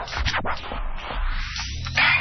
out.